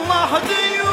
الله ديوان